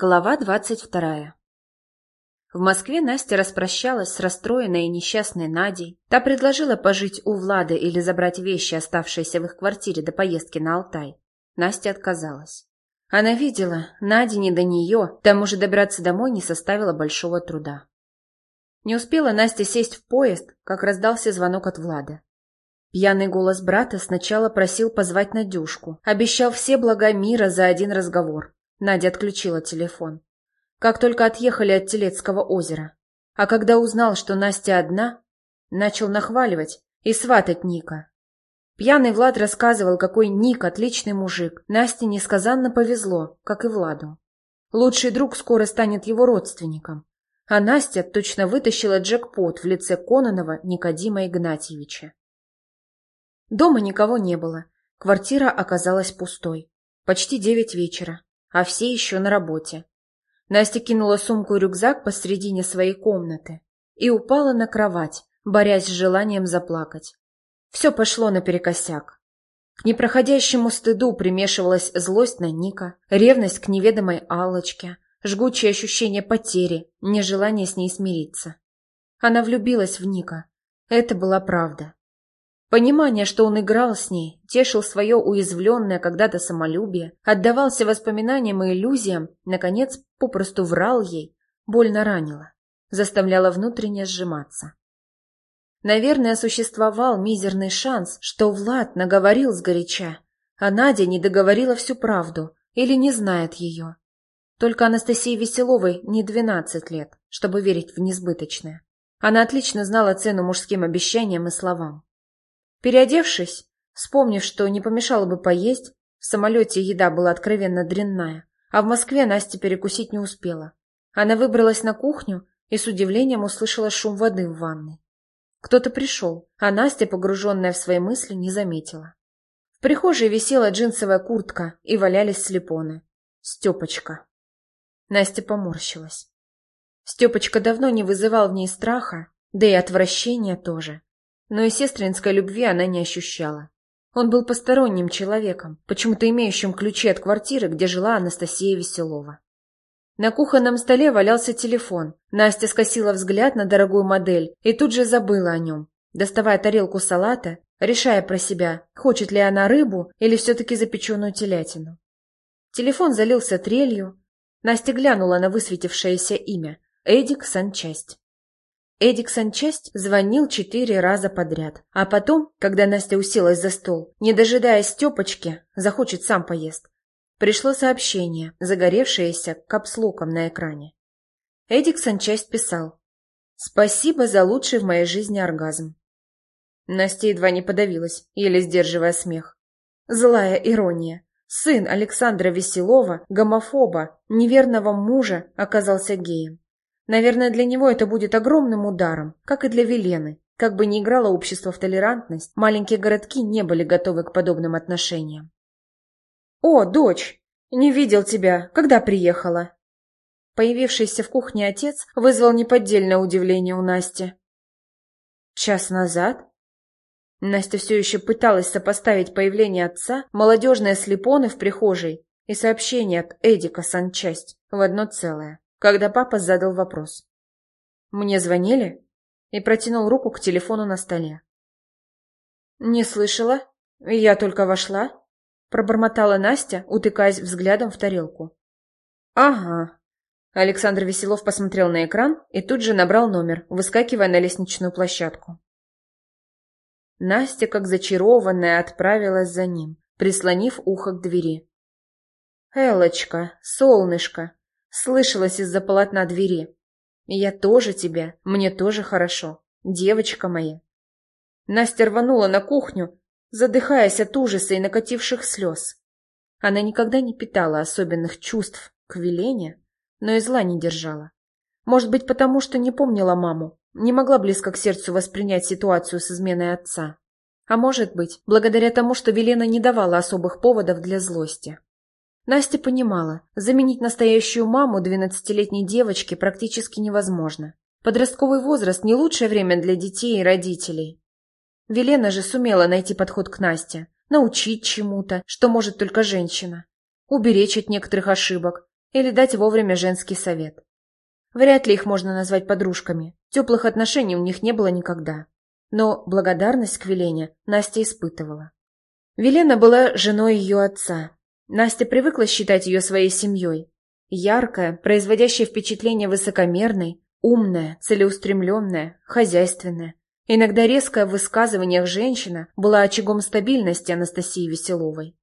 Глава двадцать вторая В Москве Настя распрощалась с расстроенной и несчастной Надей. Та предложила пожить у Влады или забрать вещи, оставшиеся в их квартире до поездки на Алтай. Настя отказалась. Она видела, Наде не до нее, к тому же добраться домой не составило большого труда. Не успела Настя сесть в поезд, как раздался звонок от Влада. Пьяный голос брата сначала просил позвать Надюшку, обещал все блага мира за один разговор. Надя отключила телефон. Как только отъехали от Телецкого озера. А когда узнал, что Настя одна, начал нахваливать и сватать Ника. Пьяный Влад рассказывал, какой Ник отличный мужик. Насте несказанно повезло, как и Владу. Лучший друг скоро станет его родственником. А Настя точно вытащила джекпот в лице Кононова Никодима Игнатьевича. Дома никого не было. Квартира оказалась пустой. Почти девять вечера а все еще на работе. Настя кинула сумку и рюкзак посредине своей комнаты и упала на кровать, борясь с желанием заплакать. Все пошло наперекосяк. К непроходящему стыду примешивалась злость на Ника, ревность к неведомой Аллочке, жгучее ощущение потери, нежелание с ней смириться. Она влюбилась в Ника. Это была правда. Понимание, что он играл с ней, тешил свое уязвленное когда-то самолюбие, отдавался воспоминаниям и иллюзиям, наконец, попросту врал ей, больно ранило, заставляло внутренне сжиматься. Наверное, существовал мизерный шанс, что Влад наговорил сгоряча, а Надя не договорила всю правду или не знает ее. Только Анастасии Веселовой не двенадцать лет, чтобы верить в несбыточное. Она отлично знала цену мужским обещаниям и словам. Переодевшись, вспомнив, что не помешало бы поесть, в самолете еда была откровенно дрянная, а в Москве Настя перекусить не успела. Она выбралась на кухню и с удивлением услышала шум воды в ванной. Кто-то пришел, а Настя, погруженная в свои мысли, не заметила. В прихожей висела джинсовая куртка и валялись слепоны. Степочка. Настя поморщилась. Степочка давно не вызывал в ней страха, да и отвращения тоже но и сестринской любви она не ощущала. Он был посторонним человеком, почему-то имеющим ключи от квартиры, где жила Анастасия Веселова. На кухонном столе валялся телефон. Настя скосила взгляд на дорогую модель и тут же забыла о нем, доставая тарелку салата, решая про себя, хочет ли она рыбу или все-таки запеченную телятину. Телефон залился трелью. Настя глянула на высветившееся имя – Эдик Санчасть. Эдик санчасть звонил четыре раза подряд. А потом, когда Настя уселась за стол, не дожидаясь Степочки, захочет сам поест, пришло сообщение, загоревшееся капслоком на экране. Эдик санчасть писал «Спасибо за лучший в моей жизни оргазм». Настя едва не подавилась, еле сдерживая смех. Злая ирония. Сын Александра Веселова, гомофоба, неверного мужа, оказался геем. Наверное, для него это будет огромным ударом, как и для Велены. Как бы ни играло общество в толерантность, маленькие городки не были готовы к подобным отношениям. «О, дочь! Не видел тебя. Когда приехала?» Появившийся в кухне отец вызвал неподдельное удивление у Насти. «Час назад?» Настя все еще пыталась сопоставить появление отца, молодежные слепоны в прихожей и сообщение от Эдика санчасть в одно целое когда папа задал вопрос. «Мне звонили?» и протянул руку к телефону на столе. «Не слышала. Я только вошла», — пробормотала Настя, утыкаясь взглядом в тарелку. «Ага». Александр Веселов посмотрел на экран и тут же набрал номер, выскакивая на лестничную площадку. Настя, как зачарованная, отправилась за ним, прислонив ухо к двери. «Элочка, солнышко, Слышалось из-за полотна двери. «Я тоже тебя, мне тоже хорошо, девочка моя». Настя рванула на кухню, задыхаясь от ужаса и накативших слез. Она никогда не питала особенных чувств к Велене, но и зла не держала. Может быть, потому что не помнила маму, не могла близко к сердцу воспринять ситуацию с изменой отца. А может быть, благодаря тому, что Велена не давала особых поводов для злости. Настя понимала, заменить настоящую маму двенадцатилетней девочки практически невозможно. Подростковый возраст – не лучшее время для детей и родителей. Велена же сумела найти подход к Насте, научить чему-то, что может только женщина, уберечь от некоторых ошибок, или дать вовремя женский совет. Вряд ли их можно назвать подружками, теплых отношений у них не было никогда. Но благодарность к Велене Настя испытывала. Велена была женой ее отца. Настя привыкла считать ее своей семьей. Яркая, производящая впечатление высокомерной, умная, целеустремленная, хозяйственная. Иногда резкая в высказываниях женщина была очагом стабильности Анастасии Веселовой.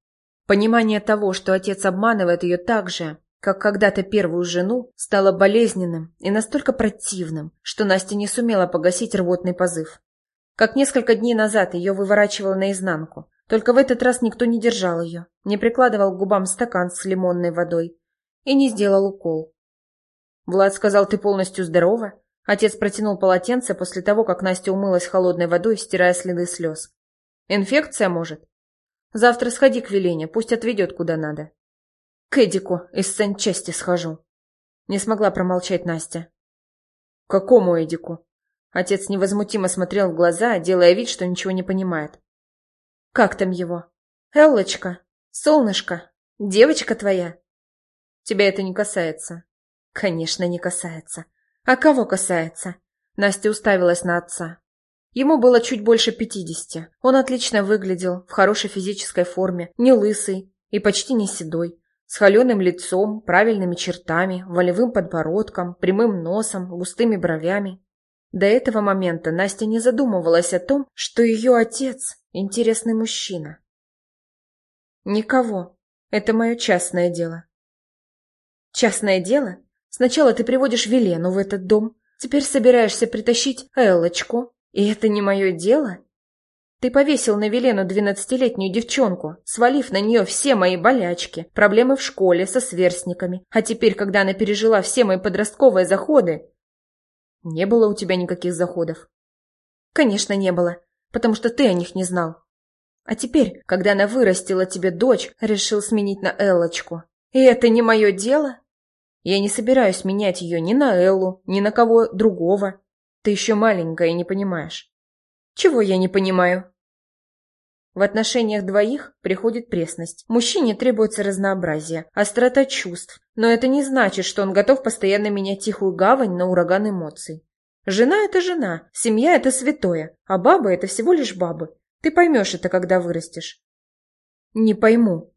Понимание того, что отец обманывает ее так же, как когда-то первую жену, стало болезненным и настолько противным, что Настя не сумела погасить рвотный позыв. Как несколько дней назад ее выворачивало наизнанку, только в этот раз никто не держал ее, не прикладывал к губам стакан с лимонной водой и не сделал укол. Влад сказал, ты полностью здорова? Отец протянул полотенце после того, как Настя умылась холодной водой, стирая следы слез. Инфекция, может? Завтра сходи к Велене, пусть отведет куда надо. К Эдику из санчасти схожу. Не смогла промолчать Настя. Какому Эдику? Отец невозмутимо смотрел в глаза, делая вид, что ничего не понимает. Как там его? Эллочка? Солнышко? Девочка твоя? Тебя это не касается. Конечно, не касается. А кого касается? Настя уставилась на отца. Ему было чуть больше пятидесяти. Он отлично выглядел, в хорошей физической форме, не лысый и почти не седой, с холеным лицом, правильными чертами, волевым подбородком, прямым носом, густыми бровями. До этого момента Настя не задумывалась о том, что ее отец – интересный мужчина. Никого. Это мое частное дело. Частное дело? Сначала ты приводишь Велену в этот дом, теперь собираешься притащить Эллочку, и это не мое дело? Ты повесил на Велену двенадцатилетнюю девчонку, свалив на нее все мои болячки, проблемы в школе со сверстниками, а теперь, когда она пережила все мои подростковые заходы... Не было у тебя никаких заходов. Конечно, не было, потому что ты о них не знал. А теперь, когда она вырастила тебе дочь, решил сменить на Эллочку. И это не мое дело? Я не собираюсь менять ее ни на Эллу, ни на кого другого. Ты еще маленькая и не понимаешь. Чего я не понимаю? В отношениях двоих приходит пресность. Мужчине требуется разнообразие, острота чувств, но это не значит, что он готов постоянно менять тихую гавань на ураган эмоций. Жена – это жена, семья – это святое, а баба – это всего лишь бабы. Ты поймешь это, когда вырастешь. Не пойму,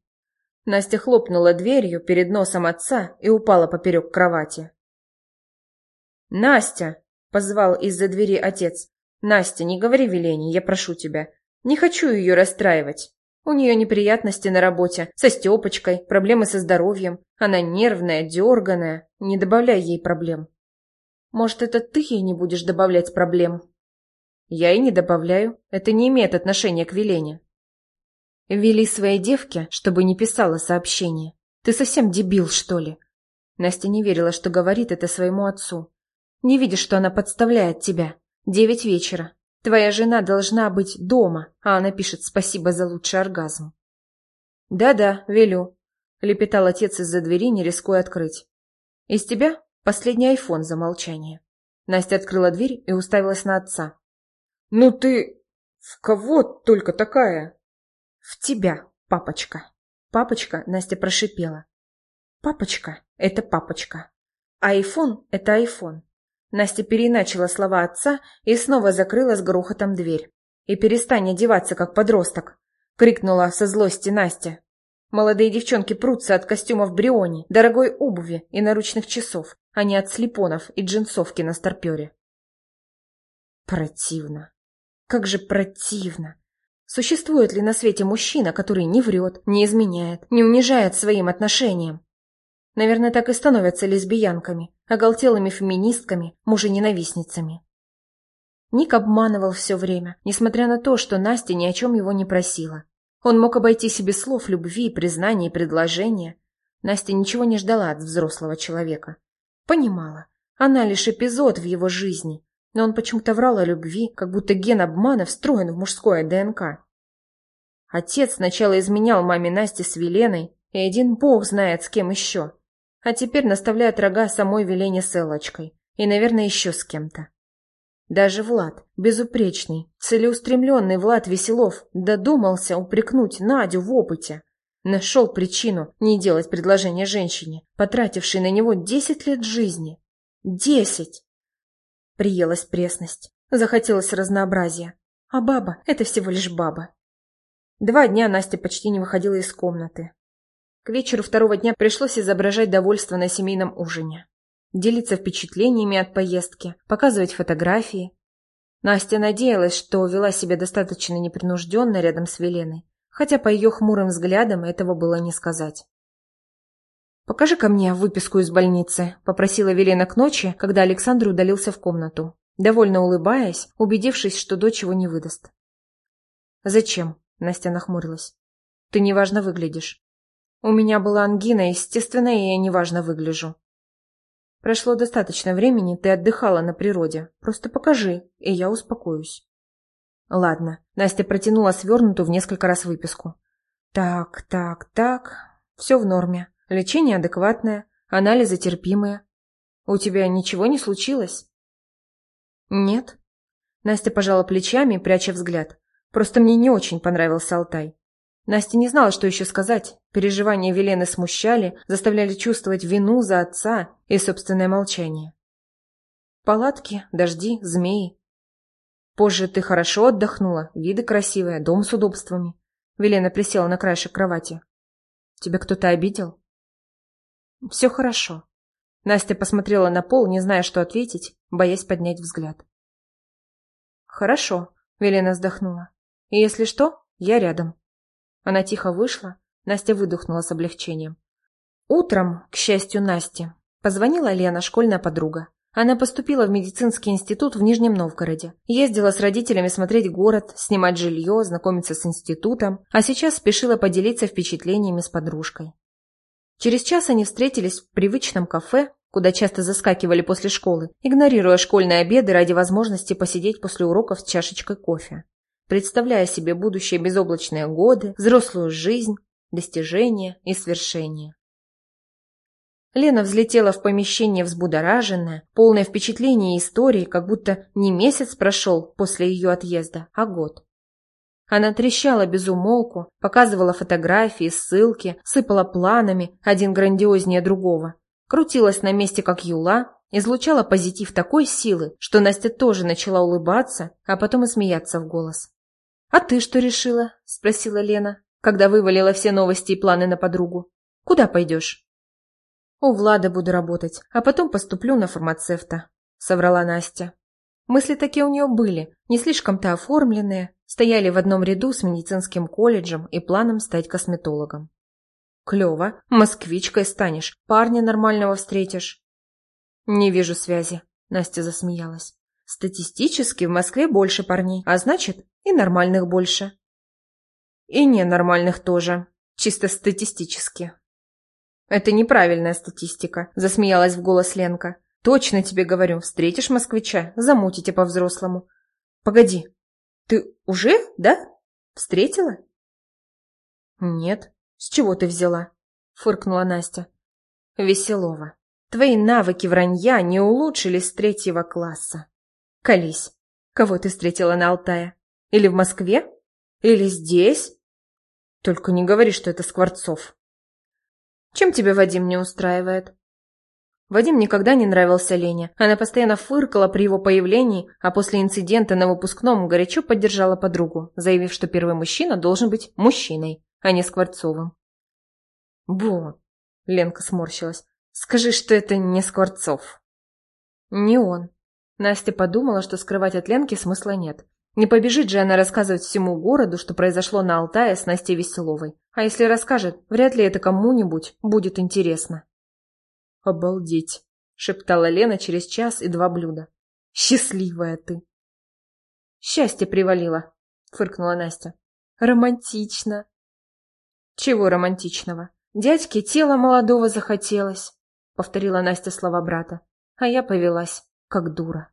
Настя хлопнула дверью перед носом отца и упала поперек кровати. «Настя!» — позвал из-за двери отец. «Настя, не говори велений, я прошу тебя. Не хочу ее расстраивать. У нее неприятности на работе, со Степочкой, проблемы со здоровьем. Она нервная, дерганая. Не добавляй ей проблем». «Может, это ты ей не будешь добавлять проблем?» «Я и не добавляю. Это не имеет отношения к Велене». Вели своей девке, чтобы не писала сообщение. Ты совсем дебил, что ли? Настя не верила, что говорит это своему отцу. Не видишь, что она подставляет тебя. Девять вечера. Твоя жена должна быть дома, а она пишет спасибо за лучший оргазм. Да-да, велю, лепетал отец из-за двери, не рискуя открыть. Из тебя последний айфон за молчание. Настя открыла дверь и уставилась на отца. Ну ты... в кого только такая? «В тебя, папочка!» Папочка Настя прошипела. «Папочка — это папочка. Айфон — это айфон». Настя переначала слова отца и снова закрыла с грохотом дверь. «И перестань одеваться, как подросток!» — крикнула со злости Настя. Молодые девчонки прутся от костюмов Бриони, дорогой обуви и наручных часов, а не от слепонов и джинсовки на старпере. Противно. Как же противно. Существует ли на свете мужчина, который не врет, не изменяет, не унижает своим отношением? Наверное, так и становятся лесбиянками, оголтелыми феминистками, мужененавистницами. Ник обманывал все время, несмотря на то, что Настя ни о чем его не просила. Он мог обойти без слов любви, признания и предложения. Настя ничего не ждала от взрослого человека. Понимала, она лишь эпизод в его жизни, но он почему-то врал о любви, как будто ген обмана встроен в мужское ДНК. Отец сначала изменял маме Насте с Веленой, и один бог знает с кем еще. А теперь наставляет рога самой Велене с Эллочкой. И, наверное, еще с кем-то. Даже Влад, безупречный, целеустремленный Влад Веселов, додумался упрекнуть Надю в опыте. Нашел причину не делать предложение женщине, потратившей на него десять лет жизни. Десять! Приелась пресность. Захотелось разнообразия. А баба — это всего лишь баба. Два дня Настя почти не выходила из комнаты. К вечеру второго дня пришлось изображать довольство на семейном ужине. Делиться впечатлениями от поездки, показывать фотографии. Настя надеялась, что вела себя достаточно непринужденно рядом с Веленой, хотя по ее хмурым взглядам этого было не сказать. «Покажи-ка мне выписку из больницы», — попросила Велена к ночи, когда Александр удалился в комнату, довольно улыбаясь, убедившись, что дочь его не выдаст. «Зачем?» — Настя нахмурилась. «Ты неважно выглядишь». «У меня была ангина, естественно, и я неважно выгляжу». «Прошло достаточно времени, ты отдыхала на природе. Просто покажи, и я успокоюсь». «Ладно». Настя протянула свернутую в несколько раз выписку. «Так, так, так. Все в норме. Лечение адекватное, анализы терпимые. У тебя ничего не случилось? Нет. Настя пожала плечами, пряча взгляд. Просто мне не очень понравился Алтай. Настя не знала, что еще сказать. Переживания Велены смущали, заставляли чувствовать вину за отца и собственное молчание. Палатки, дожди, змеи. Позже ты хорошо отдохнула, виды красивые, дом с удобствами. Велена присела на краешек кровати. Тебя кто-то обидел? «Все хорошо». Настя посмотрела на пол, не зная, что ответить, боясь поднять взгляд. «Хорошо», — Велена вздохнула. «И если что, я рядом». Она тихо вышла, Настя выдохнула с облегчением. Утром, к счастью Насти, позвонила Лена, школьная подруга. Она поступила в медицинский институт в Нижнем Новгороде. Ездила с родителями смотреть город, снимать жилье, знакомиться с институтом, а сейчас спешила поделиться впечатлениями с подружкой. Через час они встретились в привычном кафе, куда часто заскакивали после школы, игнорируя школьные обеды ради возможности посидеть после уроков с чашечкой кофе. Представляя себе будущее безоблачные годы, взрослую жизнь, достижения и свершения. Лена взлетела в помещение взбудораженная, полное впечатления и истории, как будто не месяц прошел после ее отъезда, а год. Она трещала без умолку, показывала фотографии, ссылки, сыпала планами, один грандиознее другого. Крутилась на месте, как юла, излучала позитив такой силы, что Настя тоже начала улыбаться, а потом и смеяться в голос. «А ты что решила?» – спросила Лена, когда вывалила все новости и планы на подругу. «Куда пойдешь?» «У Влада буду работать, а потом поступлю на фармацевта», – соврала Настя. Мысли такие у нее были, не слишком-то оформленные, стояли в одном ряду с медицинским колледжем и планом стать косметологом. Клево, москвичкой станешь, парня нормального встретишь. Не вижу связи, Настя засмеялась. Статистически в Москве больше парней, а значит и нормальных больше. И ненормальных тоже, чисто статистически. Это неправильная статистика, засмеялась в голос Ленка. Точно тебе говорю, встретишь москвича, замутите по-взрослому. Погоди, ты уже, да? Встретила? Нет. С чего ты взяла? Фыркнула Настя. Веселова. Твои навыки вранья не улучшились с третьего класса. Колись. Кого ты встретила на Алтае? Или в Москве? Или здесь? Только не говори, что это Скворцов. Чем тебя Вадим не устраивает? Вадим никогда не нравился Лене. Она постоянно фыркала при его появлении, а после инцидента на выпускном горячо поддержала подругу, заявив, что первый мужчина должен быть мужчиной, а не Скворцовым. «Бу!» – Ленка сморщилась. «Скажи, что это не Скворцов». «Не он». Настя подумала, что скрывать от Ленки смысла нет. Не побежит же она рассказывать всему городу, что произошло на Алтае с Настей Веселовой. А если расскажет, вряд ли это кому-нибудь будет интересно. «Обалдеть!» — шептала Лена через час и два блюда. «Счастливая ты!» «Счастье привалило!» — фыркнула Настя. «Романтично!» «Чего романтичного? Дядьке тело молодого захотелось!» — повторила Настя слова брата. А я повелась, как дура.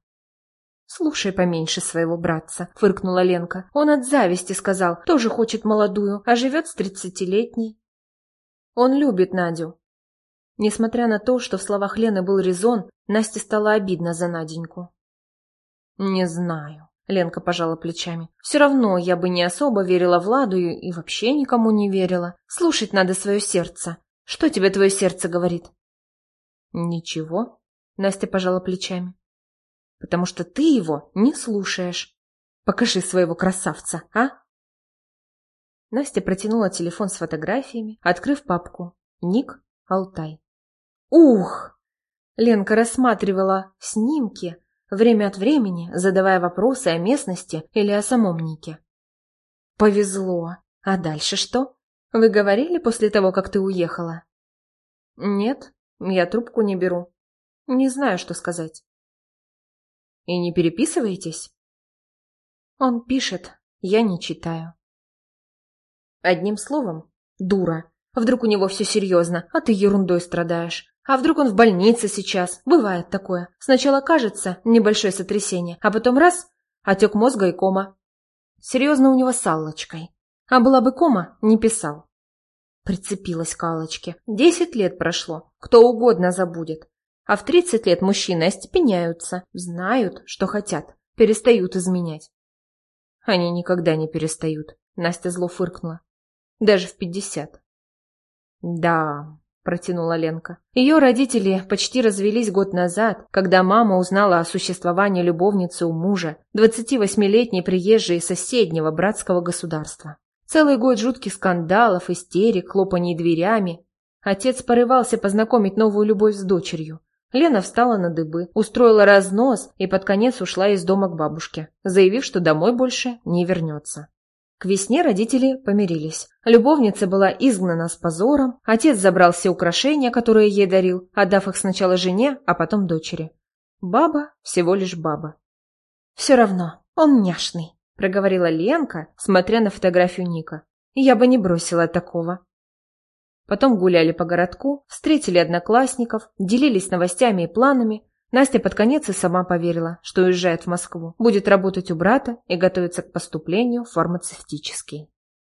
«Слушай поменьше своего братца», — фыркнула Ленка. «Он от зависти сказал, тоже хочет молодую, а живет с тридцатилетней». «Он любит Надю», Несмотря на то, что в словах Лены был резон, Насте стало обидно за Наденьку. «Не знаю». Ленка пожала плечами. «Все равно я бы не особо верила Владу и, вообще никому не верила. Слушать надо свое сердце. Что тебе твое сердце говорит?» «Ничего», — Настя пожала плечами. «Потому что ты его не слушаешь. Покажи своего красавца, а?» Настя протянула телефон с фотографиями, открыв папку. Ник Алтай. «Ух!» Ленка рассматривала снимки, время от времени задавая вопросы о местности или о самом Нике. «Повезло. А дальше что? Вы говорили после того, как ты уехала?» «Нет, я трубку не беру. Не знаю, что сказать». «И не переписываетесь?» «Он пишет, я не читаю». Одним словом, дура. Вдруг у него все серьезно, а ты ерундой страдаешь. А вдруг он в больнице сейчас? Бывает такое. Сначала кажется небольшое сотрясение, а потом раз – отек мозга и кома. Серьезно у него с Аллочкой. А была бы кома, не писал. Прицепилась к Аллочке. Десять лет прошло, кто угодно забудет. А в тридцать лет мужчины остепеняются, знают, что хотят, перестают изменять. Они никогда не перестают, Настя зло фыркнула. Даже в пятьдесят. Да, протянула Ленка. Ее родители почти развелись год назад, когда мама узнала о существовании любовницы у мужа, 28-летней приезжей из соседнего братского государства. Целый год жутких скандалов, истерик, хлопаний дверями. Отец порывался познакомить новую любовь с дочерью. Лена встала на дыбы, устроила разнос и под конец ушла из дома к бабушке, заявив, что домой больше не вернется. К весне родители помирились. Любовница была изгнана с позором, отец забрал все украшения, которые ей дарил, отдав их сначала жене, а потом дочери. Баба всего лишь баба. «Все равно, он няшный», — проговорила Ленка, смотря на фотографию Ника. «Я бы не бросила такого». Потом гуляли по городку, встретили одноклассников, делились новостями и планами, Настя под конец и сама поверила, что уезжает в Москву, будет работать у брата и готовиться к поступлению в фармацевтический.